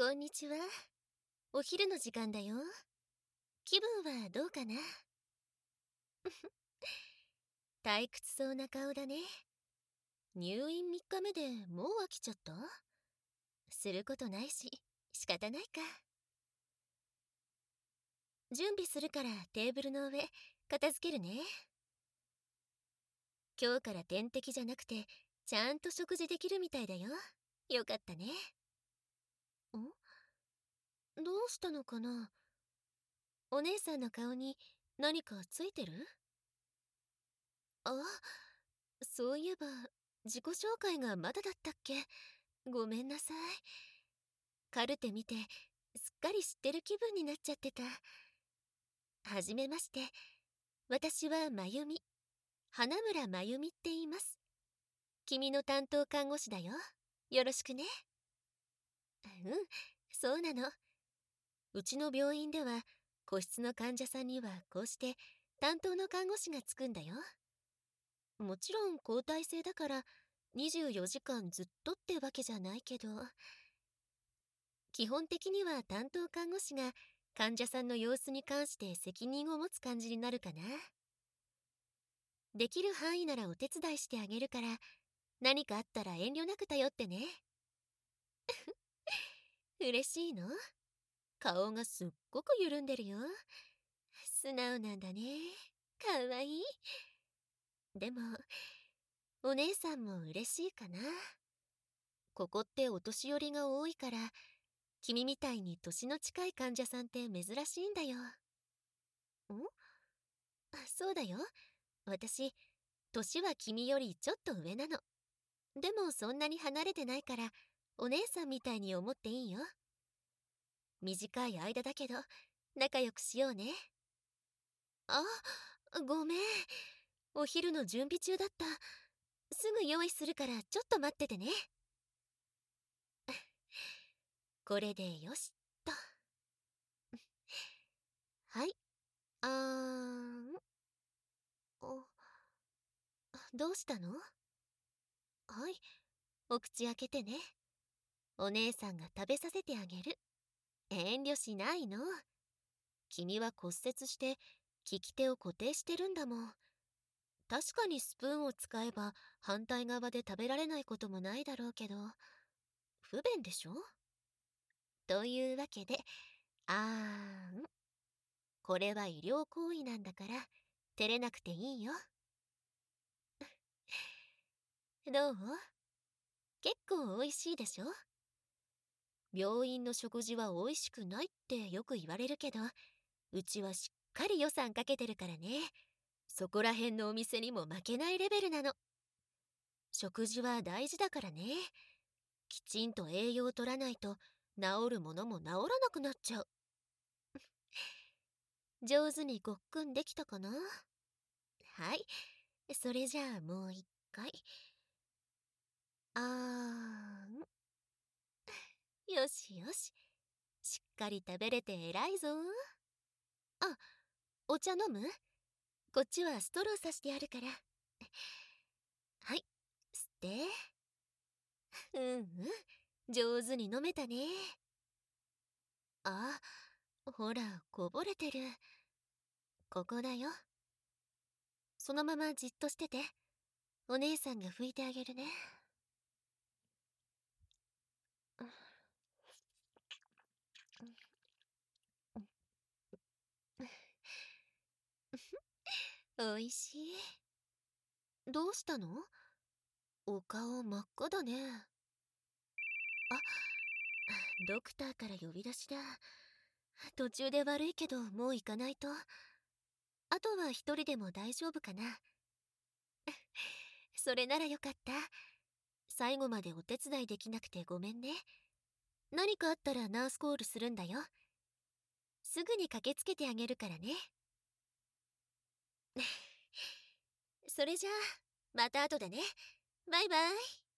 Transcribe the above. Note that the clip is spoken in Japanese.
こんにちは。お昼の時間だよ。気分はどうかな？退屈そうな顔だね。入院3日目でもう飽きちゃった？することないし、仕方ないか。準備するからテーブルの上、片付けるね。今日から点滴じゃなくて、ちゃんと食事できるみたいだよ。よかったね。どうしたのかな？お姉さんの顔に何かついてる？あ、そういえば、自己紹介がまだだったっけ？ごめんなさい。カルテ見て、すっかり知ってる気分になっちゃってた。はじめまして。私はまゆみ。花村まゆみって言います。君の担当看護師だよ。よろしくね。うん、そうなの。うちの病院では、個室の患者さんにはこうして担当の看護師がつくんだよ。もちろん交代制だから24時間ずっとってわけじゃないけど、基本的には担当看護師が患者さんの様子に関して責任を持つ感じになるかな。できる範囲ならお手伝いしてあげるから、何かあったら遠慮なく頼ってね。嬉しいの？顔がすっごく緩んでるよ。素直なんだね。かわいい。でも、お姉さんも嬉しいかな。ここってお年寄りが多いから、君みたいに年の近い患者さんって珍しいんだよ。ん？あそうだよ。私、年は君よりちょっと上なの。でもそんなに離れてないから、お姉さんみたいに思っていいよ。短い間だけど、仲良くしようね。あ、ごめん。お昼の準備中だった。すぐ用意するからちょっと待っててね。これでよしっと。はい。あーん。お、どうしたの？はい。お口開けてね。お姉さんが食べさせてあげる。遠慮しないの。君は骨折して利き手を固定してるんだもん。確かにスプーンを使えば反対側で食べられないこともないだろうけど、不便でしょ？というわけで、あーん。これは医療行為なんだから、照れなくていいよ。どう？結構美味しいでしょ？病院の食事は美味しくないってよく言われるけど、うちはしっかり予算かけてるからね。そこら辺のお店にも負けないレベルなの。食事は大事だからね。きちんと栄養を取らないと治るものも治らなくなっちゃう。上手にごっくんできたかなはい。それじゃあもう一回。あー。よしよし。しっかり食べれて偉いぞ。あ、お茶飲む？こっちはストローさしてやるから。はい、吸って。うんうん、上手に飲めたね。あ、ほら、こぼれてる。ここだよ。そのままじっとしてて。お姉さんが拭いてあげるね。おいしい。どうしたの？お顔真っ赤だね。あ、ドクターから呼び出しだ。途中で悪いけどもう行かないと。あとは一人でも大丈夫かな。それならよかった。最後までお手伝いできなくてごめんね。何かあったらナースコールするんだよ。すぐに駆けつけてあげるからね。それじゃあ、また後でね。バイバイ。